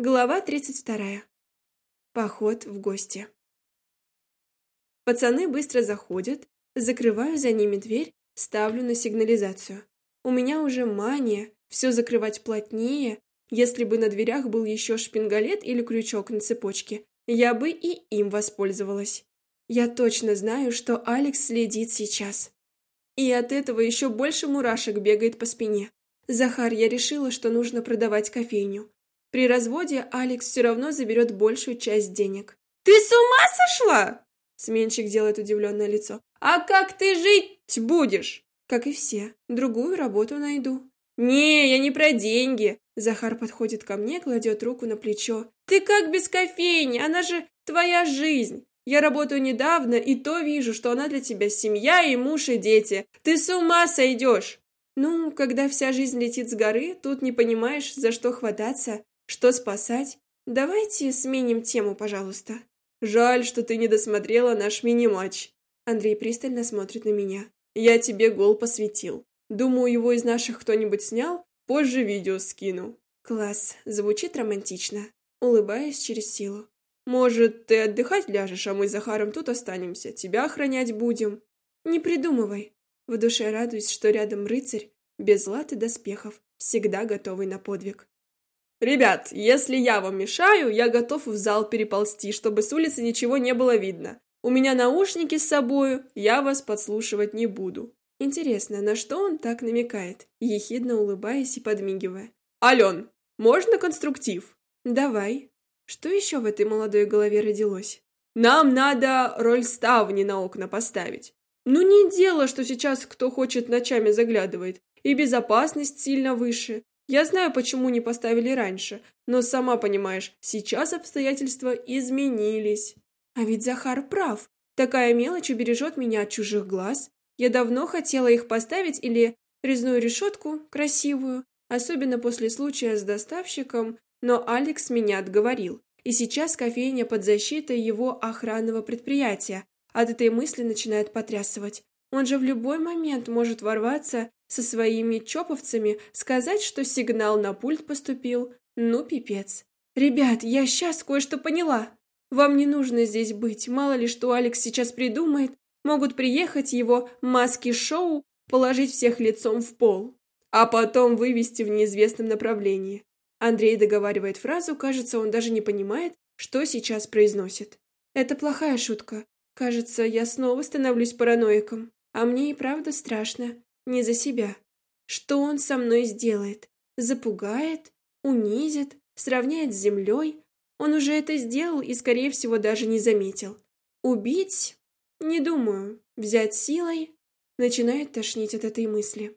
Глава 32. Поход в гости. Пацаны быстро заходят, закрываю за ними дверь, ставлю на сигнализацию. У меня уже мания все закрывать плотнее. Если бы на дверях был еще шпингалет или крючок на цепочке, я бы и им воспользовалась. Я точно знаю, что Алекс следит сейчас. И от этого еще больше мурашек бегает по спине. Захар, я решила, что нужно продавать кофейню. При разводе Алекс все равно заберет большую часть денег. «Ты с ума сошла?» Сменщик делает удивленное лицо. «А как ты жить будешь?» «Как и все. Другую работу найду». «Не, я не про деньги». Захар подходит ко мне, кладет руку на плечо. «Ты как без кофейни? Она же твоя жизнь. Я работаю недавно, и то вижу, что она для тебя семья и муж, и дети. Ты с ума сойдешь!» «Ну, когда вся жизнь летит с горы, тут не понимаешь, за что хвататься. Что спасать? Давайте сменим тему, пожалуйста. Жаль, что ты не досмотрела наш мини-матч. Андрей пристально смотрит на меня. Я тебе гол посвятил. Думаю, его из наших кто-нибудь снял, позже видео скину. Класс, звучит романтично. Улыбаюсь через силу. Может, ты отдыхать ляжешь, а мы с Захаром тут останемся, тебя охранять будем? Не придумывай. В душе радуюсь, что рядом рыцарь, без лад доспехов, всегда готовый на подвиг. «Ребят, если я вам мешаю, я готов в зал переползти, чтобы с улицы ничего не было видно. У меня наушники с собою, я вас подслушивать не буду». Интересно, на что он так намекает, ехидно улыбаясь и подмигивая. «Ален, можно конструктив?» «Давай». Что еще в этой молодой голове родилось? «Нам надо роль ставни на окна поставить. Ну не дело, что сейчас кто хочет ночами заглядывает, и безопасность сильно выше. Я знаю, почему не поставили раньше, но сама понимаешь, сейчас обстоятельства изменились. А ведь Захар прав. Такая мелочь убережет меня от чужих глаз. Я давно хотела их поставить или резную решетку, красивую, особенно после случая с доставщиком, но Алекс меня отговорил. И сейчас кофейня под защитой его охранного предприятия. От этой мысли начинает потрясывать. Он же в любой момент может ворваться со своими чоповцами, сказать, что сигнал на пульт поступил. Ну, пипец. Ребят, я сейчас кое-что поняла. Вам не нужно здесь быть, мало ли что Алекс сейчас придумает. Могут приехать его маски-шоу, положить всех лицом в пол, а потом вывести в неизвестном направлении. Андрей договаривает фразу, кажется, он даже не понимает, что сейчас произносит. Это плохая шутка. Кажется, я снова становлюсь параноиком. А мне и правда страшно. Не за себя. Что он со мной сделает? Запугает? Унизит? Сравняет с землей? Он уже это сделал и, скорее всего, даже не заметил. Убить? Не думаю. Взять силой? Начинает тошнить от этой мысли.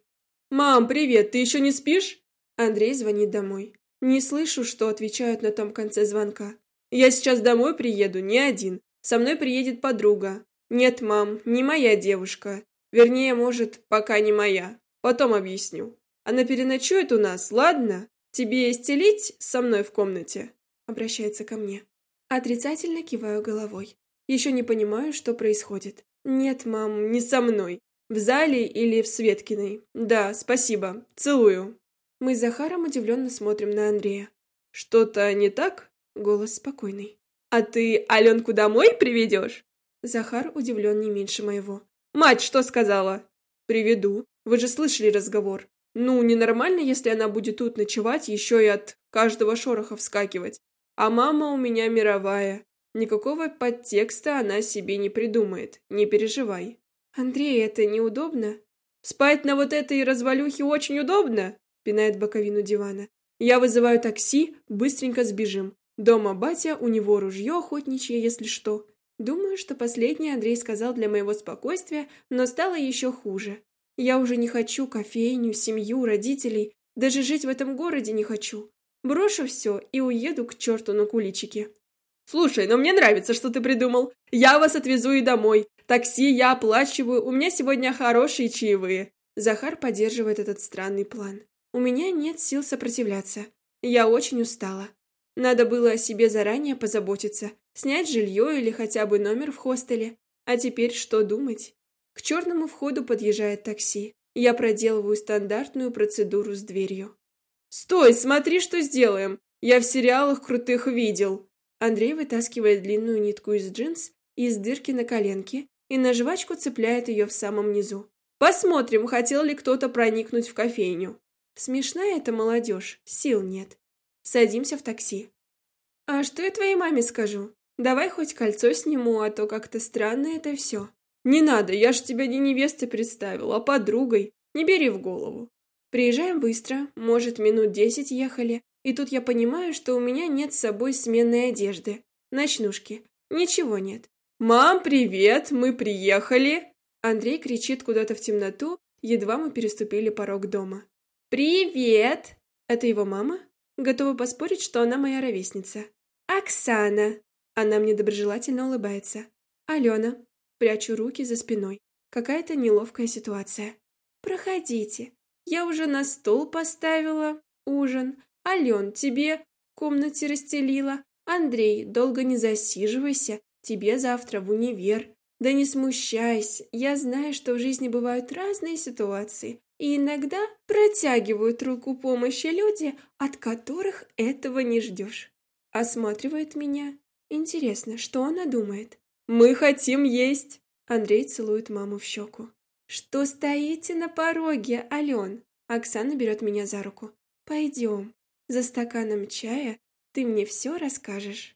«Мам, привет! Ты еще не спишь?» Андрей звонит домой. Не слышу, что отвечают на том конце звонка. «Я сейчас домой приеду, не один. Со мной приедет подруга. «Нет, мам, не моя девушка. Вернее, может, пока не моя. Потом объясню. Она переночует у нас, ладно? Тебе стелить со мной в комнате?» Обращается ко мне. Отрицательно киваю головой. Еще не понимаю, что происходит. «Нет, мам, не со мной. В зале или в Светкиной. Да, спасибо. Целую». Мы с Захаром удивленно смотрим на Андрея. «Что-то не так?» Голос спокойный. «А ты Аленку домой приведешь?» Захар удивлен не меньше моего. «Мать что сказала?» «Приведу. Вы же слышали разговор. Ну, ненормально, если она будет тут ночевать, еще и от каждого шороха вскакивать. А мама у меня мировая. Никакого подтекста она себе не придумает. Не переживай». «Андрей, это неудобно?» «Спать на вот этой развалюхе очень удобно?» пинает боковину дивана. «Я вызываю такси, быстренько сбежим. Дома батя, у него ружье охотничье, если что. Думаю, что последнее Андрей сказал для моего спокойствия, но стало еще хуже. Я уже не хочу кофейню, семью, родителей, даже жить в этом городе не хочу. Брошу все и уеду к черту на куличики. Слушай, но мне нравится, что ты придумал. Я вас отвезу и домой. Такси я оплачиваю, у меня сегодня хорошие чаевые. Захар поддерживает этот странный план. У меня нет сил сопротивляться. Я очень устала. Надо было о себе заранее позаботиться, снять жилье или хотя бы номер в хостеле. А теперь что думать? К черному входу подъезжает такси. Я проделываю стандартную процедуру с дверью. «Стой, смотри, что сделаем! Я в сериалах крутых видел. Андрей вытаскивает длинную нитку из джинс из дырки на коленке и на жвачку цепляет ее в самом низу. Посмотрим, хотел ли кто-то проникнуть в кофейню. Смешная эта молодежь, сил нет. Садимся в такси. А что я твоей маме скажу? Давай хоть кольцо сниму, а то как-то странно это все. Не надо, я ж тебя не невестой представил, а подругой. Не бери в голову. Приезжаем быстро, может, минут десять ехали, и тут я понимаю, что у меня нет с собой сменной одежды. Ночнушки. Ничего нет. «Мам, привет! Мы приехали!» Андрей кричит куда-то в темноту, едва мы переступили порог дома. «Привет!» Это его мама? Готова поспорить, что она моя ровесница. «Оксана!» Она мне доброжелательно улыбается. «Алена!» Прячу руки за спиной. Какая-то неловкая ситуация. «Проходите. Я уже на стол поставила ужин. Ален, тебе в комнате расстелила. Андрей, долго не засиживайся. Тебе завтра в универ. Да не смущайся. Я знаю, что в жизни бывают разные ситуации. И иногда протягивают руку помощи люди, от которых этого не ждешь. Осматривает меня. Интересно, что она думает? «Мы хотим есть!» Андрей целует маму в щеку. «Что стоите на пороге, Ален?» Оксана берет меня за руку. «Пойдем. За стаканом чая ты мне все расскажешь».